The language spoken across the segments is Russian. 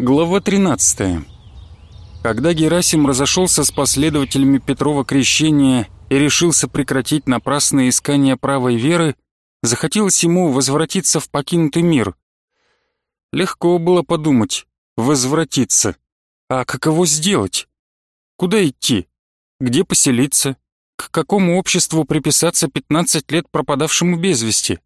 Глава 13. Когда Герасим разошелся с последователями Петрова крещения и решился прекратить напрасные искания правой веры, захотелось ему возвратиться в покинутый мир. Легко было подумать, возвратиться. А каково сделать? Куда идти? Где поселиться? К какому обществу приписаться 15 лет пропадавшему без вести?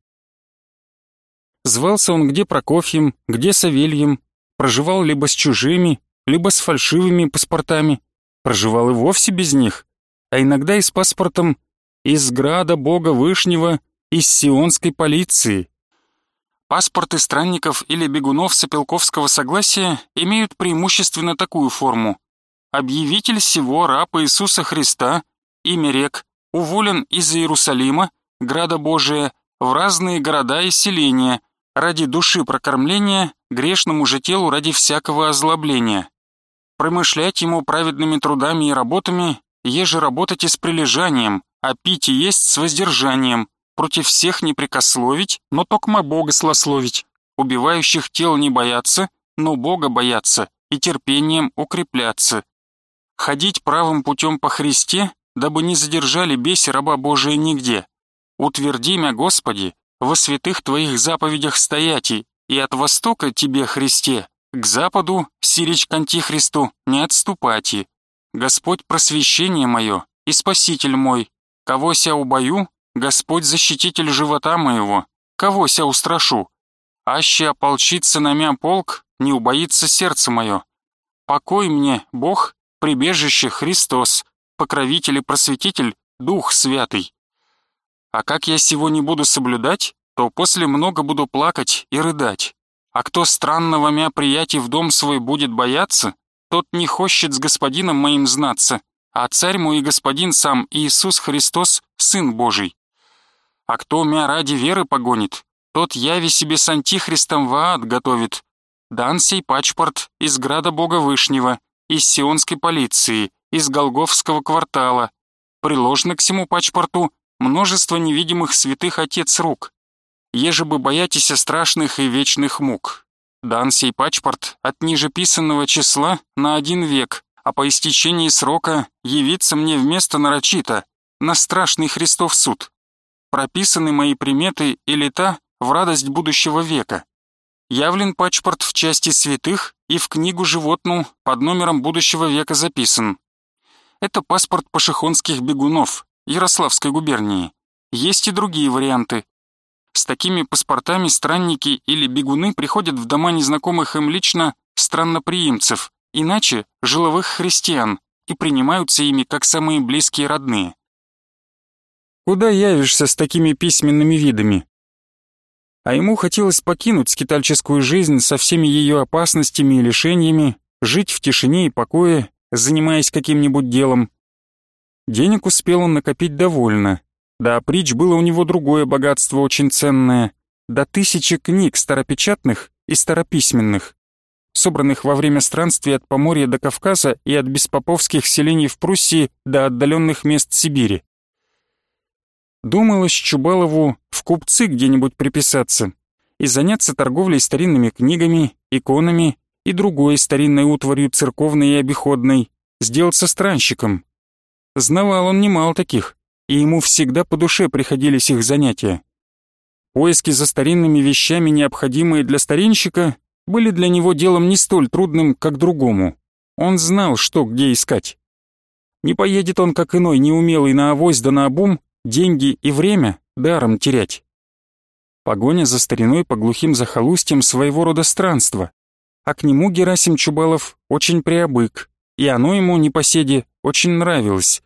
Звался он где Прокофьем, где Савельем, проживал либо с чужими, либо с фальшивыми паспортами, проживал и вовсе без них, а иногда и с паспортом из града бога Вышнего, из сионской полиции. Паспорты странников или бегунов с опелковского согласия имеют преимущественно такую форму. Объявитель всего раб Иисуса Христа, имя рек, уволен из Иерусалима, града Божия, в разные города и селения, ради души прокормления, грешному же телу ради всякого озлобления. Промышлять ему праведными трудами и работами, еже работать и с прилежанием, а пить и есть с воздержанием, против всех не прикословить, но токмо Бога слословить, убивающих тел не бояться, но Бога бояться и терпением укрепляться. Ходить правым путем по Христе, дабы не задержали беси раба Божия нигде. Утверди мя, Господи, во святых Твоих заповедях стояти, и от востока Тебе, Христе, к западу, сирич к антихристу, не отступати. Господь просвещение мое и спаситель мой, кого ся убою, Господь защититель живота моего, кого ся устрашу. Аще ополчится на мя полк, не убоится сердце мое. Покой мне, Бог, прибежище Христос, покровитель и просветитель, Дух Святый. А как я сего не буду соблюдать, то после много буду плакать и рыдать. А кто странного мя приятий в дом свой будет бояться, тот не хочет с господином моим знаться, а царь мой и господин сам Иисус Христос, Сын Божий. А кто мя ради веры погонит, тот яви себе с антихристом в ад готовит. Дан сей пачпорт из града Бога Вышнего, из сионской полиции, из Голговского квартала. Приложено к всему пачпорту множество невидимых святых отец рук. Еже бы боятися страшных и вечных мук. Дан сей пачпорт от ниже писанного числа на один век, а по истечении срока явиться мне вместо нарочито на страшный Христов суд. Прописаны мои приметы и лета в радость будущего века. Явлен пачпорт в части святых и в книгу животну под номером будущего века записан. Это паспорт пашихонских бегунов, Ярославской губернии. Есть и другие варианты. С такими паспортами странники или бегуны приходят в дома незнакомых им лично странноприимцев, иначе жиловых христиан, и принимаются ими как самые близкие родные. Куда явишься с такими письменными видами? А ему хотелось покинуть скитальческую жизнь со всеми ее опасностями и лишениями, жить в тишине и покое, занимаясь каким-нибудь делом, Денег успел он накопить довольно. Да, притч было у него другое богатство очень ценное. До тысячи книг старопечатных и старописьменных, собранных во время странствий от Поморья до Кавказа и от беспоповских селений в Пруссии до отдаленных мест Сибири. Думалось Чубалову в купцы где-нибудь приписаться и заняться торговлей старинными книгами, иконами и другой старинной утварью церковной и обиходной, сделаться странщиком, Знавал он немало таких, и ему всегда по душе приходились их занятия. Поиски за старинными вещами, необходимые для старинщика, были для него делом не столь трудным, как другому. Он знал, что где искать. Не поедет он, как иной, неумелый на авось да на обум, деньги и время даром терять. Погоня за стариной по глухим захолустьям своего рода странства, а к нему Герасим Чубалов очень приобык, и оно ему, непоседе, очень нравилось.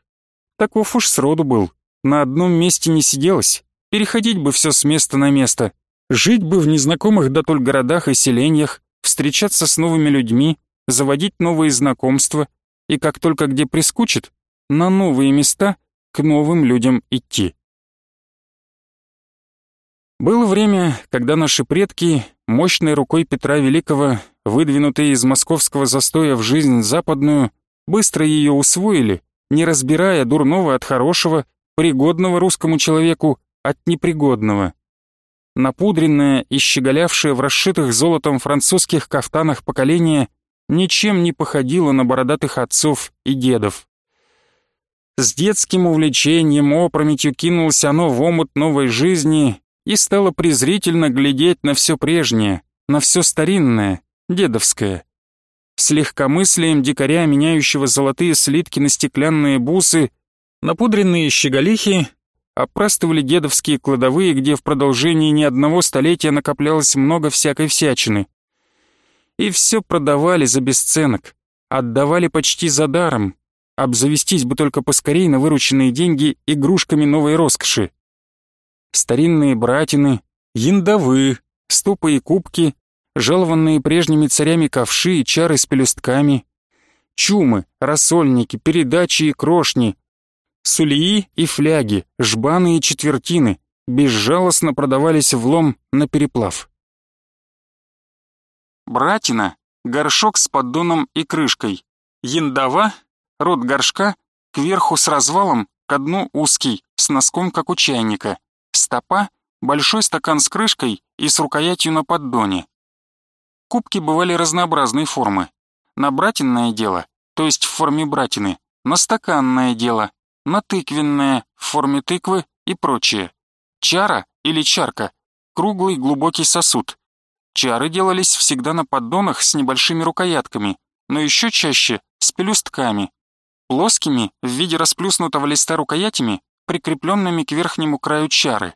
Таков уж сроду был. На одном месте не сиделось. Переходить бы все с места на место. Жить бы в незнакомых да только городах и селениях, встречаться с новыми людьми, заводить новые знакомства и как только где прискучит, на новые места к новым людям идти. Было время, когда наши предки, мощной рукой Петра Великого, выдвинутые из московского застоя в жизнь западную, быстро ее усвоили не разбирая дурного от хорошего, пригодного русскому человеку от непригодного. напудренное и щеголявшее в расшитых золотом французских кафтанах поколение ничем не походило на бородатых отцов и дедов. С детским увлечением опрометью кинулось оно в омут новой жизни и стало презрительно глядеть на все прежнее, на все старинное, дедовское. С легкомыслием дикаря, меняющего золотые слитки на стеклянные бусы, напудренные щеголихи опрастывали дедовские кладовые, где в продолжении ни одного столетия накоплялось много всякой всячины. И все продавали за бесценок, отдавали почти за даром, Обзавестись бы только поскорей на вырученные деньги игрушками новой роскоши. Старинные братины, яндовы, ступы и кубки, жалованные прежними царями ковши и чары с пелюстками, чумы, рассольники, передачи и крошни, сулии и фляги, жбаны и четвертины безжалостно продавались в лом на переплав. Братина — горшок с поддоном и крышкой, яндова Рот горшка кверху с развалом, к дну узкий, с носком, как у чайника. Стопа — большой стакан с крышкой и с рукоятью на поддоне. Кубки бывали разнообразной формы. На братинное дело, то есть в форме братины, на стаканное дело, на тыквенное, в форме тыквы и прочее. Чара или чарка — круглый глубокий сосуд. Чары делались всегда на поддонах с небольшими рукоятками, но еще чаще с пелюстками, плоскими в виде расплюснутого листа рукоятями, прикрепленными к верхнему краю чары.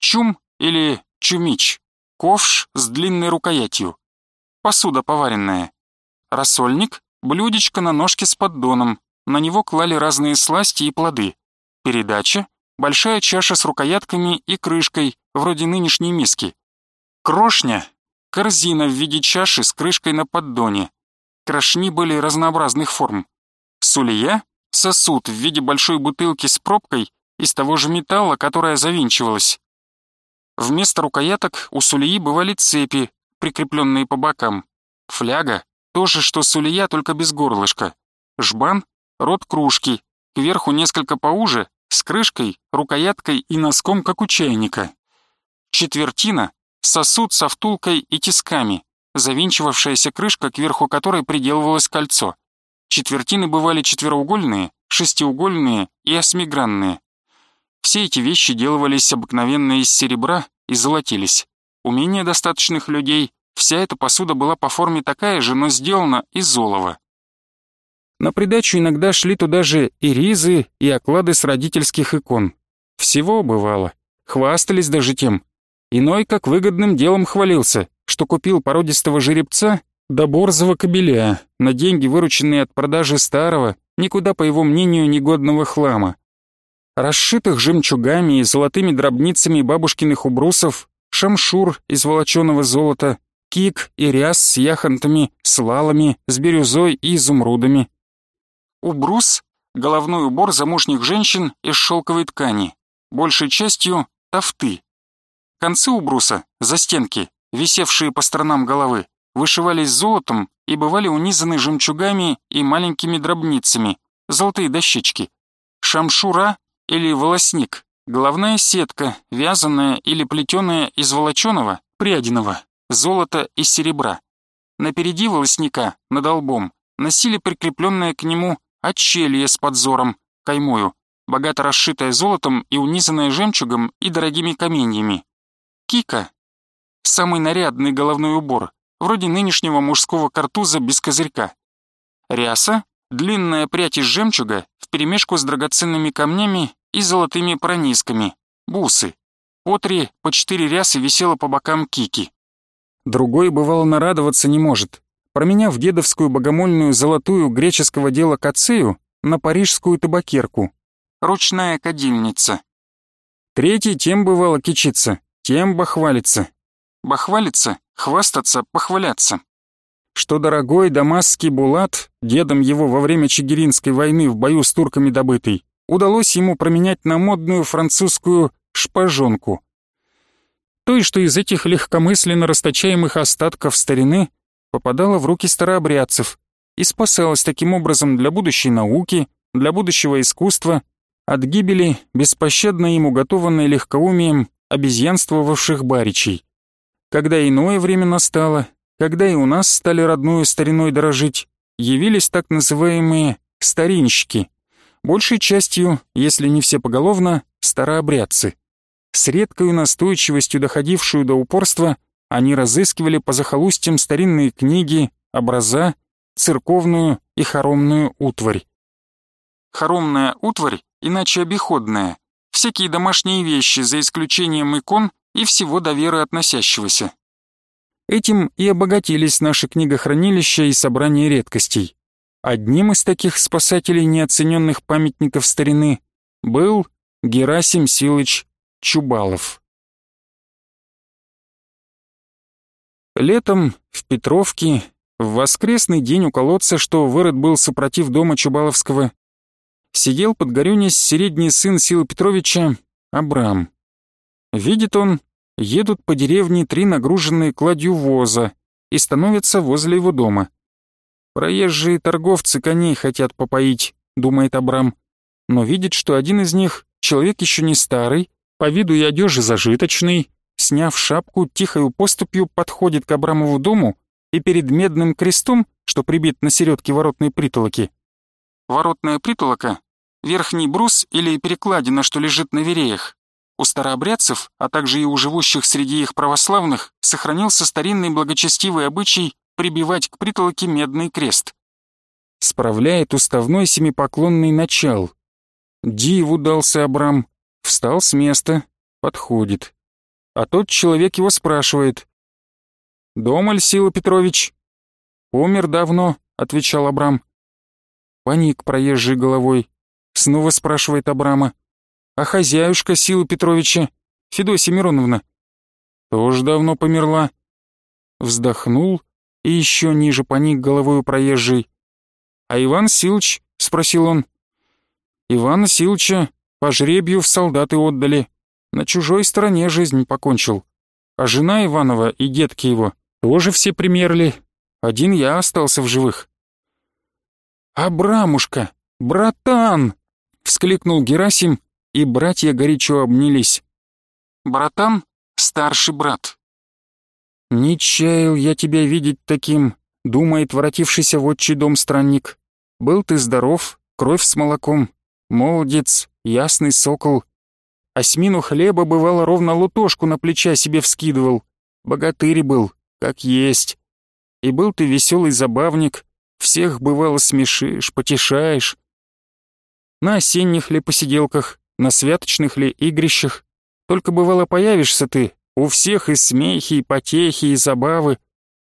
Чум или чумич, ковш с длинной рукоятью. Посуда поваренная. Рассольник, блюдечко на ножке с поддоном, на него клали разные сласти и плоды. Передача, большая чаша с рукоятками и крышкой, вроде нынешней миски. Крошня, корзина в виде чаши с крышкой на поддоне. Крошни были разнообразных форм. Сулия — сосуд в виде большой бутылки с пробкой из того же металла, которая завинчивалась. Вместо рукояток у сулии бывали цепи, прикрепленные по бокам. Фляга — то же, что сулия, только без горлышка. Жбан — рот кружки, кверху несколько поуже, с крышкой, рукояткой и носком, как у чайника. Четвертина — сосуд со втулкой и тисками, завинчивавшаяся крышка, кверху которой приделывалось кольцо. Четвертины бывали четвероугольные, шестиугольные и осьмигранные. Все эти вещи делались обыкновенно из серебра и золотились. У менее достаточных людей вся эта посуда была по форме такая же, но сделана из олова. На придачу иногда шли туда же и ризы, и оклады с родительских икон. Всего бывало. Хвастались даже тем. Иной как выгодным делом хвалился, что купил породистого жеребца до борзого кобеля, на деньги, вырученные от продажи старого, никуда, по его мнению, негодного хлама. Расшитых жемчугами и золотыми дробницами бабушкиных убрусов, шамшур из волоченого золота, кик и ряс с яхонтами, с лалами, с бирюзой и изумрудами. Убрус — головной убор замужних женщин из шелковой ткани, большей частью — тафты. Концы убруса, застенки, висевшие по сторонам головы, вышивались золотом и бывали унизаны жемчугами и маленькими дробницами, золотые дощечки. Шамшура или волосник, головная сетка, вязаная или плетеная из волоченого, прядиного, золота и серебра. Напереди волосника, над лбом, носили прикрепленное к нему отчелье с подзором, каймою, богато расшитое золотом и унизанное жемчугом и дорогими каменьями. Кика — самый нарядный головной убор, вроде нынешнего мужского картуза без козырька. Ряса — длинная прядь из жемчуга вперемешку с драгоценными камнями и золотыми пронисками, бусы. По три, по четыре рясы висело по бокам кики. Другой, бывало, нарадоваться не может. Променяв дедовскую богомольную золотую греческого дела кацею на парижскую табакерку. Ручная кадильница. Третий тем бывало кичиться, тем бахвалится. Бахвалиться хвастаться, похваляться. Что дорогой дамасский Булат, дедом его во время Чигиринской войны в бою с турками добытый, удалось ему променять на модную французскую шпажонку. Той, что из этих легкомысленно расточаемых остатков старины попадала в руки старообрядцев и спасалась таким образом для будущей науки, для будущего искусства, от гибели, беспощадно им уготованной легкоумием обезьянствовавших баричей. Когда иное время настало, когда и у нас стали родную стариной дорожить, явились так называемые «старинщики», большей частью, если не все поголовно, старообрядцы. С редкой настойчивостью, доходившую до упорства, они разыскивали по захолустьям старинные книги, образа, церковную и хоромную утварь. Хоромная утварь, иначе обиходная, всякие домашние вещи, за исключением икон и всего до веры относящегося. Этим и обогатились наши книгохранилища и собрания редкостей. Одним из таких спасателей неоцененных памятников старины был Герасим Силыч Чубалов. Летом в Петровке, в воскресный день у колодца, что вырод был супротив дома Чубаловского, сидел под горюнись средний сын Силы Петровича, Абрам. Видит он, едут по деревне три нагруженные кладью воза и становятся возле его дома. «Проезжие торговцы коней хотят попоить», — думает Абрам, но видит, что один из них, человек еще не старый, по виду и одежи зажиточный, сняв шапку, тихою поступью подходит к Абрамову дому и перед медным крестом, что прибит на середке воротной притолоки. Воротная притолока — верхний брус или перекладина, что лежит на вереях. У старообрядцев, а также и у живущих среди их православных, сохранился старинный благочестивый обычай прибивать к притолоке медный крест. Справляет уставной семипоклонный начал. Диву дался Абрам, встал с места, подходит а тот человек его спрашивает. «Дома ли Сила Петрович?» «Умер давно», — отвечал Абрам. Паник проезжей головой. Снова спрашивает Абрама. «А хозяюшка Сила Петровича, Федосия Мироновна?» «Тоже давно померла». Вздохнул и еще ниже поник головой у проезжей. «А Иван Силыч?» — спросил он. «Ивана Силыча по жребию в солдаты отдали. На чужой стороне жизнь покончил. А жена Иванова и детки его тоже все примерли. Один я остался в живых. «Абрамушка! Братан!» — вскликнул Герасим, и братья горячо обнялись. «Братан — старший брат». «Не чаял я тебя видеть таким», — думает воротившийся в отчий дом странник. «Был ты здоров, кровь с молоком, молодец, ясный сокол, Осьмину хлеба, бывало, ровно лутошку на плеча себе вскидывал. Богатырь был, как есть. И был ты веселый забавник, всех, бывало, смешишь, потешаешь. На осенних ли посиделках, на святочных ли игрищах, только, бывало, появишься ты, у всех и смехи, и потехи, и забавы.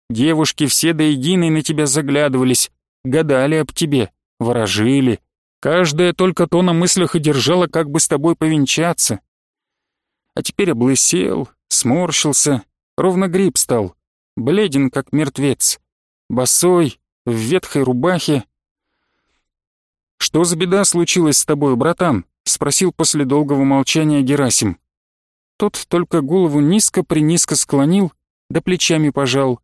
Девушки все до единой на тебя заглядывались, гадали об тебе, ворожили. Каждая только то на мыслях и держала, как бы с тобой повенчаться а теперь облысел, сморщился, ровно гриб стал, бледен, как мертвец, босой, в ветхой рубахе. «Что за беда случилась с тобой, братан?» — спросил после долгого молчания Герасим. Тот только голову низко-принизко склонил, да плечами пожал.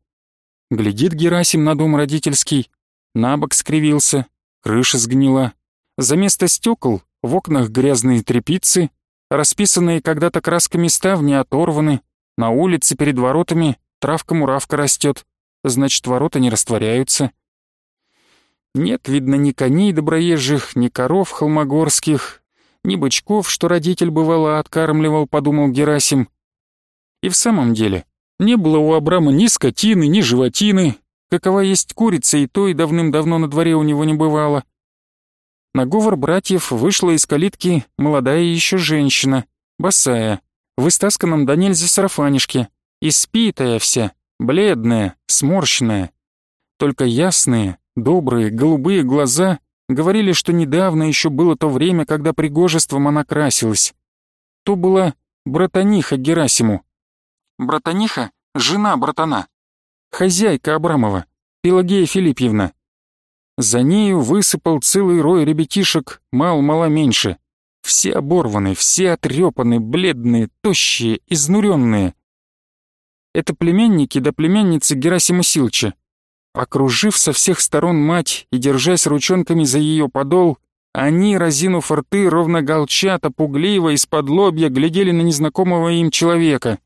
Глядит Герасим на дом родительский, на бок скривился, крыша сгнила. За место стекол в окнах грязные тряпицы, Расписанные когда-то красками ставни оторваны, на улице перед воротами травка-муравка растет, значит, ворота не растворяются. Нет, видно, ни коней доброезжих, ни коров холмогорских, ни бычков, что родитель бывало откармливал, подумал Герасим. И в самом деле, не было у Абрама ни скотины, ни животины, какова есть курица, и то и давным-давно на дворе у него не бывало. На говор братьев вышла из калитки молодая еще женщина, босая, в истасканном до нельзя сарафанишке, испитая вся, бледная, сморщенная. Только ясные, добрые, голубые глаза говорили, что недавно еще было то время, когда пригожеством она красилась. То была братаниха Герасиму. Братаниха — жена братана. Хозяйка Абрамова, Пелагея Филиппьевна. За нею высыпал целый рой ребятишек, мал-мало меньше. Все оборваны, все отрепаны, бледные, тощие, изнуренные. Это племянники да племянницы Герасима Силча. Окружив со всех сторон мать и держась ручонками за ее подол, Они, разинув рты, ровно голчата, пугливо, из-под лобья, глядели на незнакомого им человека.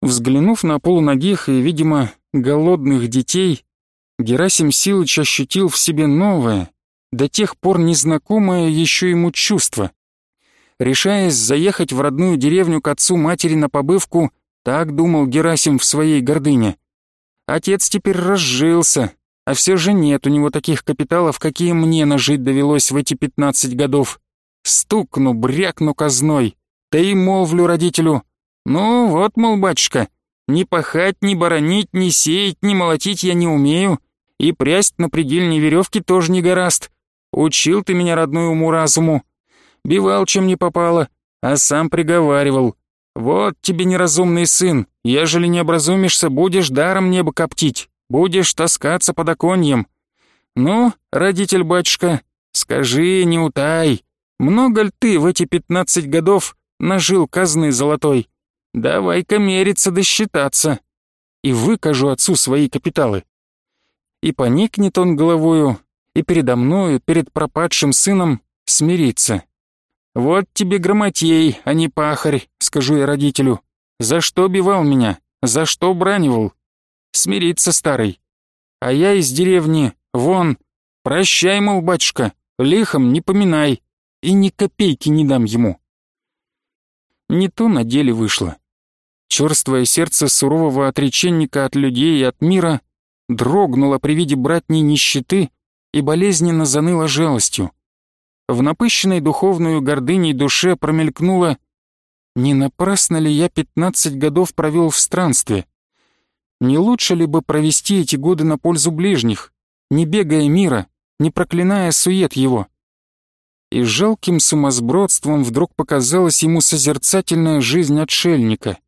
Взглянув на полуногих и, видимо, голодных детей, Герасим Силыч ощутил в себе новое, до тех пор незнакомое еще ему чувство. Решаясь заехать в родную деревню к отцу-матери на побывку, так думал Герасим в своей гордыне. Отец теперь разжился, а все же нет у него таких капиталов, какие мне нажить довелось в эти пятнадцать годов. Стукну, брякну казной, да и молвлю родителю. Ну вот, мол, батюшка, ни пахать, ни боронить, ни сеять, ни молотить я не умею, и прясть на предельной веревке тоже не гораст. Учил ты меня родную уму-разуму, бивал чем не попало, а сам приговаривал. Вот тебе неразумный сын, ежели не образумишься, будешь даром небо коптить, будешь таскаться под оконьем. Ну, родитель-батюшка, скажи, не утай, много ли ты в эти пятнадцать годов нажил казны золотой? Давай-ка мериться да считаться. И выкажу отцу свои капиталы. И поникнет он головою, и передо мною, перед пропадшим сыном, смириться. «Вот тебе грамотей, а не пахарь», — скажу я родителю. «За что бивал меня? За что бранивал?» Смириться, старый. А я из деревни, вон. Прощай, мол, батюшка, лихом не поминай. И ни копейки не дам ему. Не то на деле вышло. Черствое сердце сурового отреченника от людей и от мира дрогнуло при виде братней нищеты и болезненно заныло жалостью в напыщенной духовную гордыней душе промелькнуло «Не напрасно ли я пятнадцать годов провел в странстве? Не лучше ли бы провести эти годы на пользу ближних, не бегая мира, не проклиная сует его?» И жалким сумасбродством вдруг показалась ему созерцательная жизнь отшельника.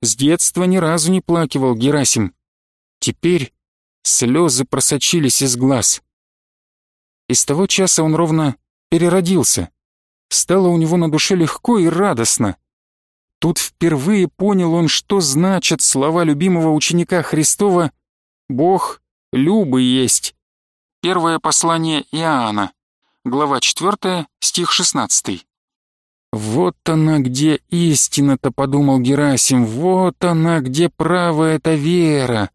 С детства ни разу не плакивал Герасим. Теперь слезы просочились из глаз. И с того часа он ровно переродился. Стало у него на душе легко и радостно. Тут впервые понял он, что значат слова любимого ученика Христова «Бог любый есть». Первое послание Иоанна, глава 4, стих 16. «Вот она где истина-то», — подумал Герасим, — «вот она где правая эта вера».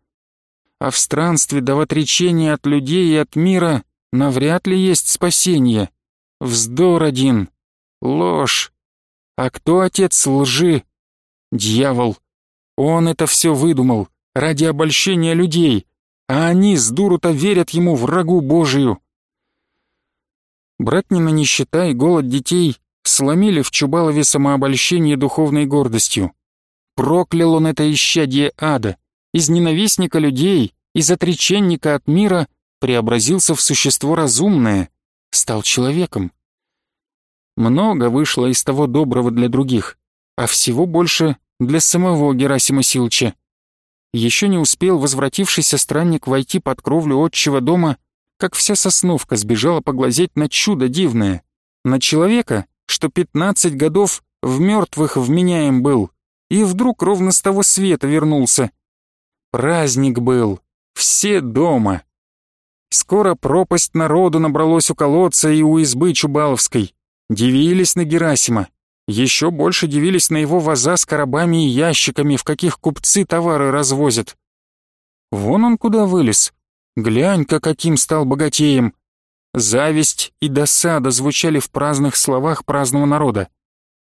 А в странстве да в отречении от людей и от мира навряд ли есть спасение. Вздор один. Ложь. А кто отец лжи? Дьявол. Он это все выдумал ради обольщения людей, а они с дуру-то верят ему, врагу Божию. Братнина нищета и голод детей сломили в Чубалове самообольщение духовной гордостью. Проклял он это исчадие ада, из ненавистника людей, из отреченника от мира преобразился в существо разумное, стал человеком. Много вышло из того доброго для других, а всего больше для самого Герасима Силча. Еще не успел возвратившийся странник войти под кровлю отчего дома, как вся сосновка сбежала поглазеть на чудо дивное, на человека, что пятнадцать годов в мертвых вменяем был, и вдруг ровно с того света вернулся. Праздник был, все дома. Скоро пропасть народу набралось у колодца и у избы Чубаловской. Дивились на Герасима. Еще больше дивились на его ваза с коробами и ящиками, в каких купцы товары развозят. Вон он куда вылез. Глянь-ка, каким стал богатеем. Зависть и досада звучали в праздных словах праздного народа.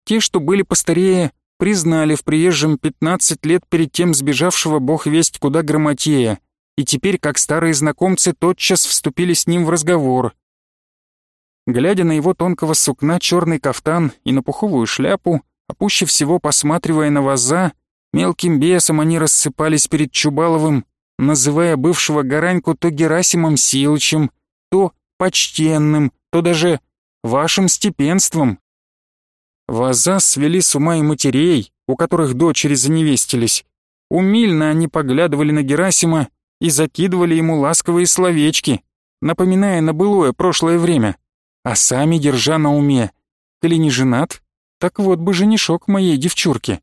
Те, что были постарее, признали в приезжем пятнадцать лет перед тем сбежавшего бог весть куда грамотея, и теперь, как старые знакомцы, тотчас вступили с ним в разговор. Глядя на его тонкого сукна черный кафтан и на пуховую шляпу, а пуще всего посматривая на ваза, мелким бесом они рассыпались перед Чубаловым, называя бывшего Гараньку то Герасимом Силычем, то почтенным, то даже вашим степенством. Ваза свели с ума и матерей, у которых дочери заневестились. Умильно они поглядывали на Герасима и закидывали ему ласковые словечки, напоминая на былое прошлое время, а сами держа на уме. Коли не женат, так вот бы женишок моей девчурки.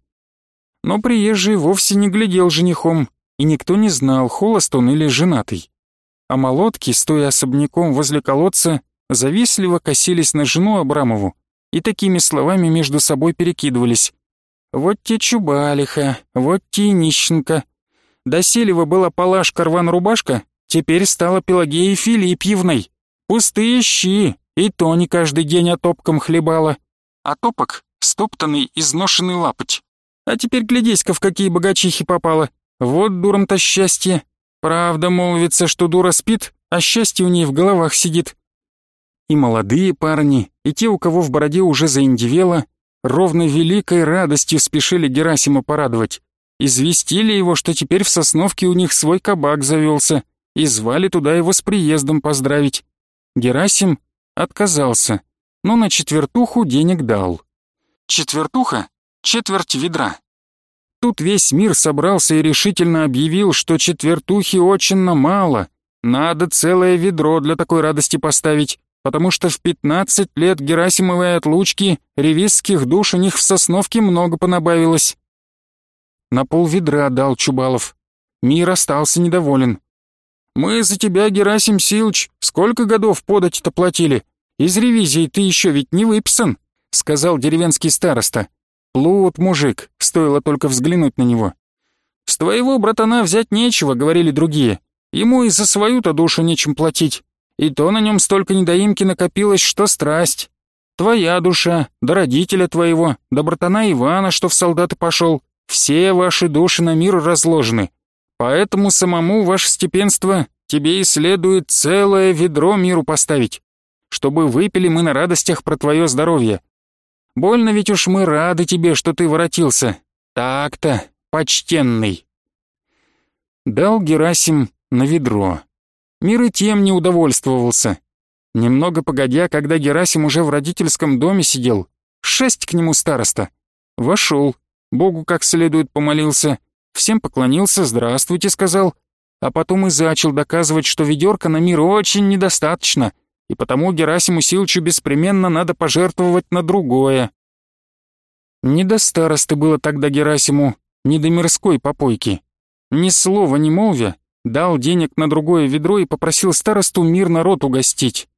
Но приезжий вовсе не глядел женихом, и никто не знал, холост он или женатый. А молотки, стоя особняком возле колодца, завистливо косились на жену Абрамову и такими словами между собой перекидывались. «Вот те Чубалиха, вот те Нищенко. До Селева была Палашка рван-рубашка, теперь стала Пелагеей Филипьевной. Пустые щи, и то не каждый день отопком хлебала. А топок — стоптанный, изношенный лапоть. А теперь глядись-ка, в какие богачихи попала. Вот дурам-то счастье. Правда молвится, что дура спит, а счастье у ней в головах сидит. И молодые парни, и те, у кого в бороде уже заиндивело, ровно великой радостью спешили Герасима порадовать. Известили его, что теперь в Сосновке у них свой кабак завелся, и звали туда его с приездом поздравить. Герасим отказался, но на четвертуху денег дал. Четвертуха — четверть ведра. Тут весь мир собрался и решительно объявил, что четвертухи очень мало, надо целое ведро для такой радости поставить, потому что в 15 лет Герасимовой отлучки ревизских душ у них в Сосновке много понабавилось. На пол ведра дал Чубалов. Мир остался недоволен. «Мы за тебя, Герасим Силыч, сколько годов подать-то платили? Из ревизии ты еще ведь не выписан», — сказал деревенский староста. Плут мужик, стоило только взглянуть на него. «С твоего братана взять нечего», — говорили другие. Ему и за свою-то душу нечем платить. И то на нем столько недоимки накопилось, что страсть. Твоя душа, до родителя твоего, до братана Ивана, что в солдаты пошел, все ваши души на мир разложены. Поэтому самому, ваше степенство, тебе и следует целое ведро миру поставить, чтобы выпили мы на радостях про твое здоровье. Больно ведь уж мы рады тебе, что ты воротился. Так-то, почтенный. Дал Герасим на ведро. Мир и тем не удовольствовался. Немного погодя, когда Герасим уже в родительском доме сидел, шесть к нему староста. Вошел, Богу как следует помолился, всем поклонился, здравствуйте сказал, а потом и зачал доказывать, что ведерка на мир очень недостаточно, и потому Герасиму Силчу беспременно надо пожертвовать на другое. Не до старосты было тогда Герасиму, не до мирской попойки. Ни слова не молвя, дал денег на другое ведро и попросил старосту мир народ угостить.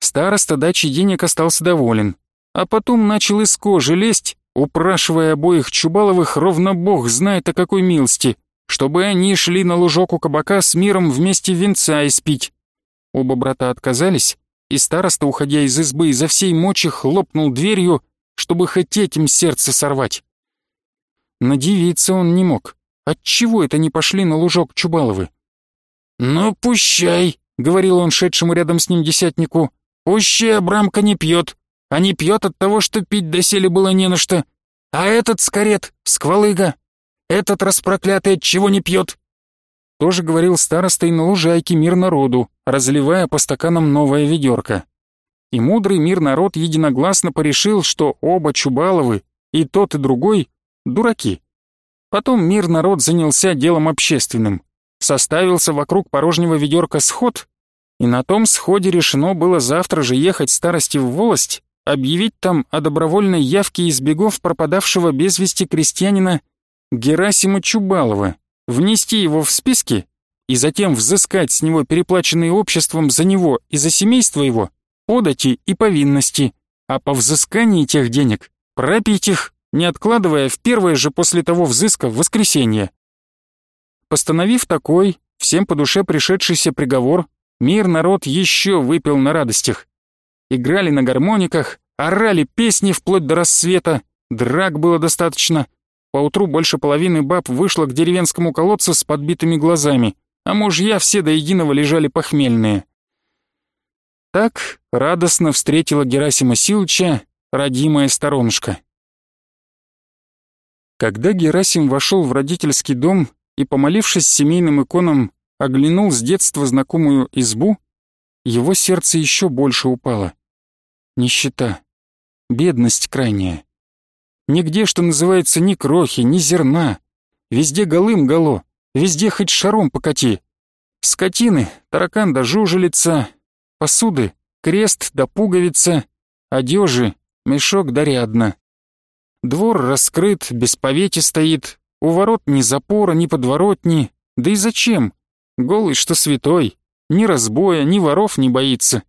Староста дачей денег остался доволен, а потом начал из кожи лезть, упрашивая обоих Чубаловых ровно бог знает о какой милости, чтобы они шли на лужок у кабака с миром вместе венца испить. Оба брата отказались, и староста, уходя из избы, изо всей мочи хлопнул дверью, чтобы хоть этим сердце сорвать. Надивиться он не мог. Отчего это не пошли на лужок Чубаловы? «Ну, пущай», — говорил он шедшему рядом с ним десятнику, «пущай Абрамка не пьет, а не пьет от того, что пить доселе было не на что. А этот скорет, сквалыга, этот распроклятый от чего не пьет?» Тоже говорил староста и на лужайке мир народу, разливая по стаканам новое ведерко. И мудрый мир народ единогласно порешил, что оба Чубаловы, и тот, и другой, дураки. Потом мир народ занялся делом общественным. Составился вокруг порожнего ведерка сход, и на том сходе решено было завтра же ехать старости в волость, объявить там о добровольной явке из бегов пропадавшего без вести крестьянина Герасима Чубалова, внести его в списки и затем взыскать с него переплаченные обществом за него и за семейство его подати и повинности, а по взыскании тех денег пропить их не откладывая в первое же после того взыска воскресенье. Постановив такой, всем по душе пришедшийся приговор, мир народ еще выпил на радостях. Играли на гармониках, орали песни вплоть до рассвета, драк было достаточно. Поутру больше половины баб вышло к деревенскому колодцу с подбитыми глазами, а мужья все до единого лежали похмельные. Так радостно встретила Герасима Силча родимая сторонушка. Когда Герасим вошел в родительский дом и, помолившись семейным иконам, оглянул с детства знакомую избу, его сердце еще больше упало. Нищета, бедность крайняя. Нигде, что называется, ни крохи, ни зерна. Везде голым-гало, везде хоть шаром покати. Скотины, таракан да жужелица, посуды, крест да пуговица, одежи, мешок да рядно. Двор раскрыт, без повети стоит, у ворот ни запора, ни подворотни. Да и зачем? Голый, что святой. Ни разбоя, ни воров не боится.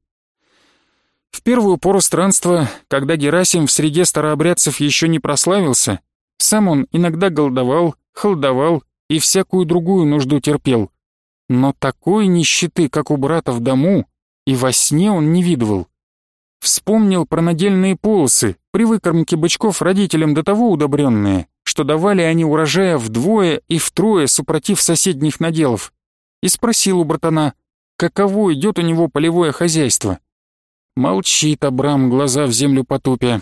В первую пору странства, когда Герасим в среде старообрядцев еще не прославился, сам он иногда голодовал, холодовал и всякую другую нужду терпел. Но такой нищеты, как у брата в дому, и во сне он не видывал. Вспомнил про надельные полосы, при выкормке бычков родителям до того удобренные, что давали они урожая вдвое и втрое супротив соседних наделов, и спросил у братана, каково идет у него полевое хозяйство. Молчит Абрам, глаза в землю потупя.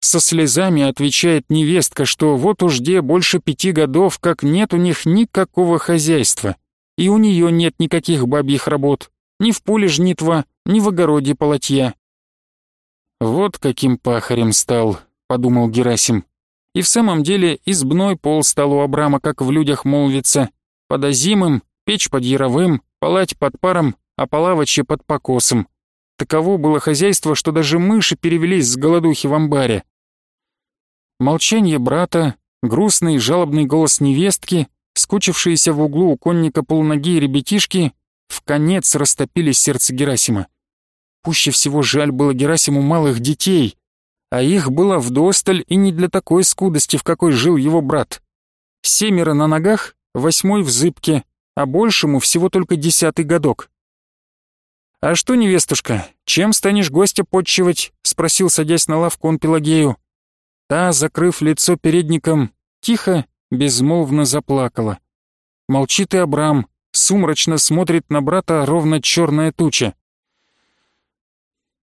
Со слезами отвечает невестка, что вот уж где больше пяти годов, как нет у них никакого хозяйства, и у нее нет никаких бабьих работ, ни в поле жнитва, ни в огороде полотья. «Вот каким пахарем стал», — подумал Герасим. И в самом деле избной пол стал у Абрама, как в людях молвится, под озимым, печь под яровым, палать под паром, а полавочье под покосом. Таково было хозяйство, что даже мыши перевелись с голодухи в амбаре. Молчание брата, грустный жалобный голос невестки, скучившиеся в углу у конника полуногие ребятишки в конец растопили сердце Герасима. Пуще всего жаль было Герасиму малых детей, а их было вдосталь и не для такой скудости, в какой жил его брат. Семеро на ногах, восьмой в зыбке, а большему всего только десятый годок. «А что, невестушка, чем станешь гостя подчивать?» — спросил, садясь на лавку он Пелагею. Та, закрыв лицо передником, тихо, безмолвно заплакала. Молчит и Абрам, сумрачно смотрит на брата ровно черная туча.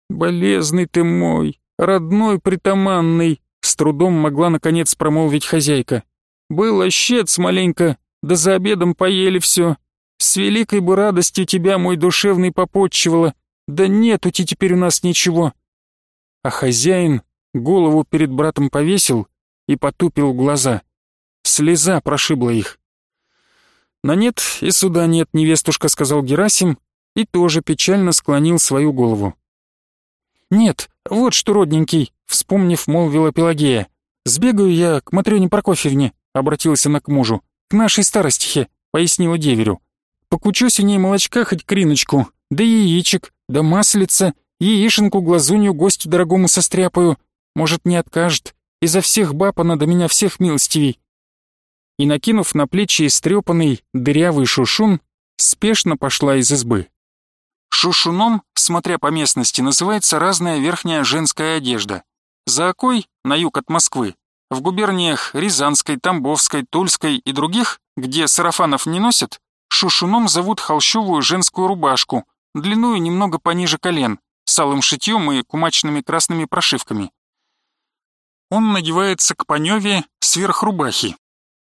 «Болезный ты мой, родной притаманный», — с трудом могла наконец промолвить хозяйка. «Было щец маленько, да за обедом поели все. С великой бы радостью тебя, мой душевный, попотчевала. Да нету теперь у нас ничего». А хозяин голову перед братом повесил и потупил глаза. Слеза прошибла их. «На нет и суда нет, невестушка», — сказал Герасим, и тоже печально склонил свою голову. «Нет, вот что, родненький», — вспомнив, молвила Пелагея. «Сбегаю я к Матрёне Прокофьевне», — обратился она к мужу. «К нашей старостихе», — пояснила деверю. «Покучусь у ней молочка хоть криночку, да яичек, да маслица, яишенку глазунью гостю дорогому состряпаю. Может, не откажет. Изо всех баб она до меня всех милостивей». И, накинув на плечи истрепанный, дырявый шушун, спешно пошла из избы. Шушуном, смотря по местности, называется разная верхняя женская одежда. За окой, на юг от Москвы, в губерниях Рязанской, Тамбовской, Тульской и других, где сарафанов не носят, шушуном зовут холщовую женскую рубашку, длиной немного пониже колен, с алым шитьем и кумачными красными прошивками. Он надевается к паневе сверх рубахи.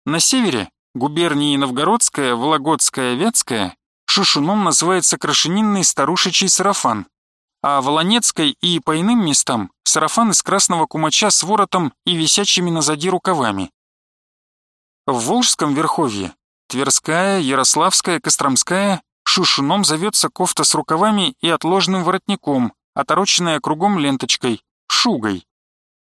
На севере, губернии Новгородская, Вологодская, Вятская, Шушуном называется крашенинный старушечий сарафан, а в Волонецкой и по иным местам сарафан из красного кумача с воротом и висячими назади рукавами. В Волжском верховье Тверская, Ярославская, Костромская шушуном зовется кофта с рукавами и отложенным воротником, отороченная кругом ленточкой, шугой.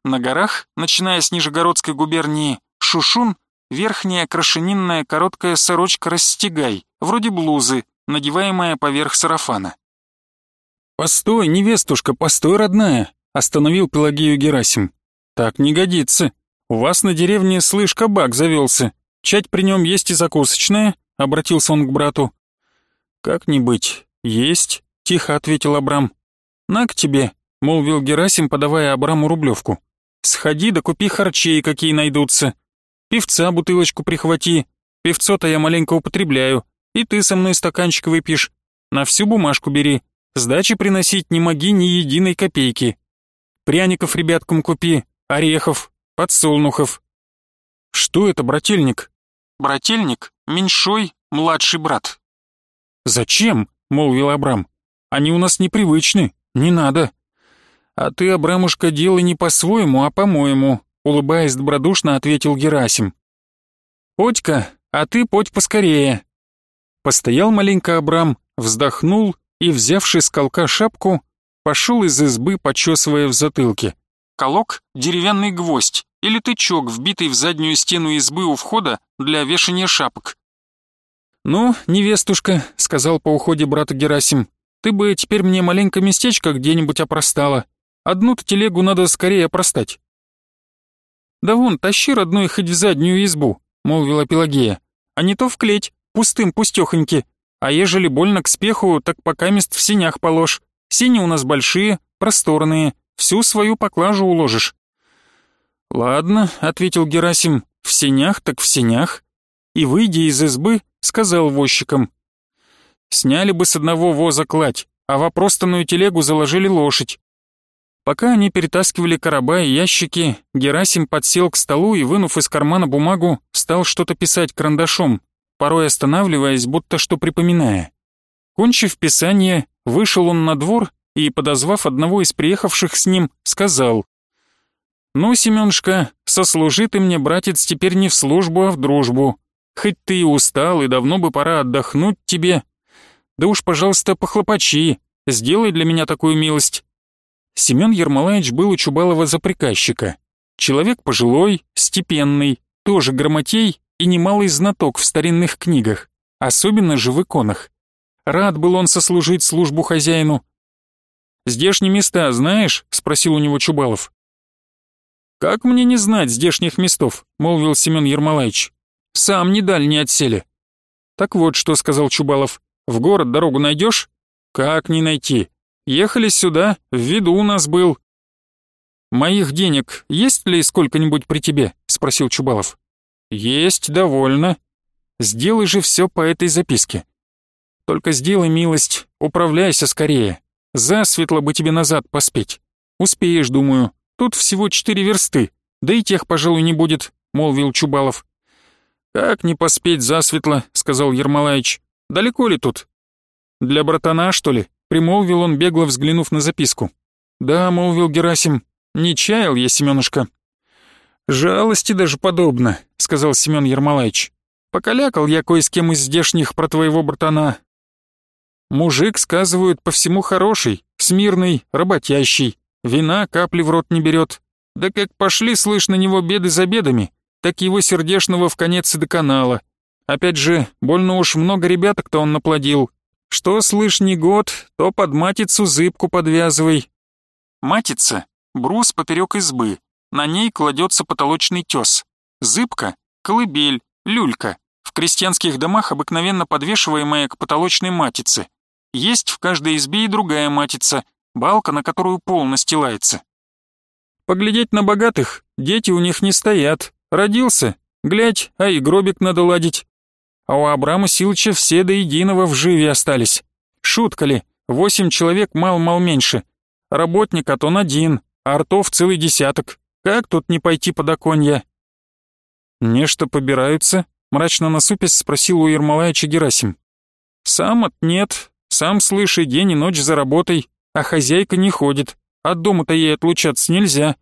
На горах, начиная с Нижегородской губернии, шушун — верхняя крашенинная короткая сорочка-растягай, вроде блузы, надеваемая поверх сарафана. «Постой, невестушка, постой, родная!» — остановил Пелагею Герасим. «Так не годится. У вас на деревне, слышь, кабак завелся. Чать при нем есть и закусочная?» — обратился он к брату. «Как не быть, есть», — тихо ответил Абрам. «На к тебе», — молвил Герасим, подавая Абраму рублевку. «Сходи да харчей, какие найдутся. Певца бутылочку прихвати. Певцо-то я маленько употребляю. И ты со мной стаканчик выпьешь. На всю бумажку бери. Сдачи приносить не моги ни единой копейки. Пряников ребяткам купи, орехов, подсолнухов. Что это, брательник? Брательник — меньшой, младший брат. Зачем? — молвил Абрам. Они у нас непривычны, не надо. А ты, Абрамушка, делай не по-своему, а по-моему, улыбаясь добродушно, ответил Герасим. Подька, а ты подь поскорее, Постоял маленько Абрам, вздохнул и, взявший с колка шапку, пошел из избы, почесывая в затылке. Колок — деревянный гвоздь или тычок, вбитый в заднюю стену избы у входа для вешания шапок. «Ну, невестушка», — сказал по уходе брата Герасим, Ты бы теперь мне маленько местечко где-нибудь опростала. Одну-то телегу надо скорее опростать». «Да вон, тащи родной хоть в заднюю избу», — молвила Пелагея. «А не то в клеть, пустым пустёхоньки. А ежели больно к спеху, так пока мест в синях положь. Сини у нас большие, просторные, всю свою поклажу уложишь». «Ладно», — ответил Герасим, — «в сенях так в сенях». И, выйдя из избы, сказал возчикам. «Сняли бы с одного воза кладь, а в опростанную телегу заложили лошадь». Пока они перетаскивали короба и ящики, Герасим подсел к столу и, вынув из кармана бумагу, стал что-то писать карандашом, порой останавливаясь, будто что припоминая. Кончив писание, вышел он на двор и, подозвав одного из приехавших с ним, сказал «Ну, Семёнушка, сослужи ты мне, братец, теперь не в службу, а в дружбу. Хоть ты и устал, и давно бы пора отдохнуть тебе. Да уж, пожалуйста, похлопочи, сделай для меня такую милость». Семён Ермолаевич был у Чубалова за приказчика. Человек пожилой, степенный, тоже грамотей и немалый знаток в старинных книгах, особенно же в иконах. Рад был он сослужить службу хозяину. «Здешние места знаешь?» — спросил у него Чубалов. «Как мне не знать здешних местов?» — молвил Семен Ермолаевич. «Сам не дальний отсели». «Так вот, что сказал Чубалов. В город дорогу найдешь?» «Как не найти? Ехали сюда, в виду у нас был». «Моих денег есть ли сколько-нибудь при тебе?» — спросил Чубалов. «Есть, довольно. Сделай же все по этой записке. Только сделай милость, управляйся скорее. Засветло бы тебе назад поспеть. Успеешь, думаю. Тут всего четыре версты, да и тех, пожалуй, не будет», — молвил Чубалов. «Как не поспеть засветло», — сказал Ермолаевич. «Далеко ли тут?» «Для братана, что ли?» — примолвил он, бегло взглянув на записку. «Да», — молвил Герасим, — «не чаял я, Семёнушка». «Жалости даже подобно», — сказал Семён Ермолаевич. «Покалякал я кое с кем из здешних про твоего братана. Мужик, сказывают, по всему хороший, смирный, работящий. Вина капли в рот не берет. Да как пошли, слышь, на него беды за бедами, так его сердешного в конец и до канала. Опять же, больно уж много ребяток-то он наплодил. Что, слышь, не год, то под матицу зыбку подвязывай. Матица — брус поперек избы. На ней кладется потолочный тес. Зыбка — колыбель, люлька. В крестьянских домах обыкновенно подвешиваемая к потолочной матице. Есть в каждой избе и другая матица, балка, на которую пол настилается. Поглядеть на богатых, дети у них не стоят. Родился, глядь, а и гробик надо ладить. А у Абрама Силыча все до единого в живе остались. Шутка ли, восемь человек мал-мал меньше. Работник а он один, а ртов целый десяток. Как тут не пойти под оконья? «Нечто побираются?» — мрачно насупясь спросил у Ермолаевича Герасим. «Сам от нет, сам слыши день и ночь за работой, а хозяйка не ходит, от дома-то ей отлучаться нельзя.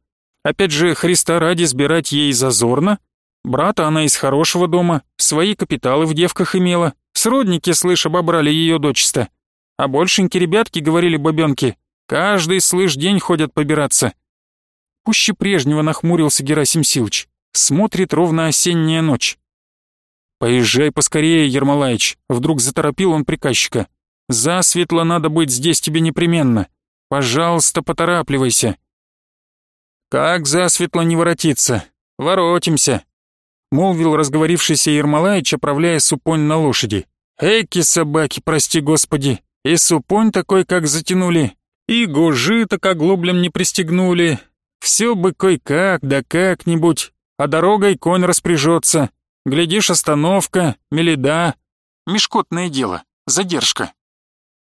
Опять же, Христа ради сбирать ей зазорно. Брата она из хорошего дома, свои капиталы в девках имела, сродники, слышь, обобрали ее дочисто. А большеньки ребятки, говорили бабенки, каждый, слышь, день ходят побираться. Пуще прежнего нахмурился Герасим Силыч. Смотрит ровно осенняя ночь. «Поезжай поскорее, Ермолаич», — вдруг заторопил он приказчика. Засветло надо быть здесь тебе непременно. Пожалуйста, поторапливайся». «Как засветло не воротиться? Воротимся», — молвил разговорившийся Ермолаич, оправляя супонь на лошади. «Эки собаки, прости господи, и супонь такой, как затянули, и гужи так оглоблем не пристегнули. Все бы кой-как, да как-нибудь, а дорогой конь распряжется. Глядишь, остановка, меледа. Мешкотное дело, задержка.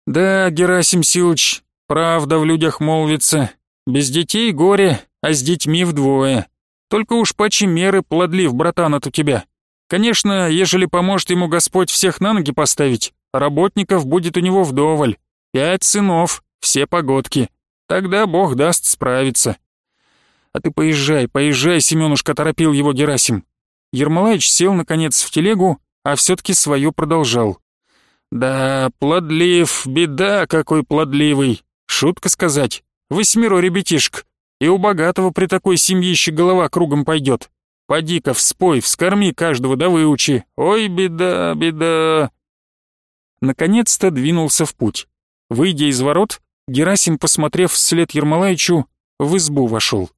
Да, Герасим Силыч, правда в людях молвится. Без детей горе, а с детьми вдвое. Только уж почи меры плодлив, братан, от у тебя. Конечно, ежели поможет ему Господь всех на ноги поставить, работников будет у него вдоволь. Пять сынов, все погодки. Тогда Бог даст справиться. А ты поезжай, поезжай, Семенушка, торопил его Герасим. Ермолаевич сел, наконец, в телегу, а все-таки свое продолжал. Да, плодлив, беда какой плодливый. Шутка сказать. Восьмеро ребятишек. И у богатого при такой семьище голова кругом пойдет. Поди-ка вспой, вскорми каждого да выучи. Ой, беда, беда. Наконец-то двинулся в путь. Выйдя из ворот, Герасим, посмотрев вслед Ермолаичу, в избу вошел.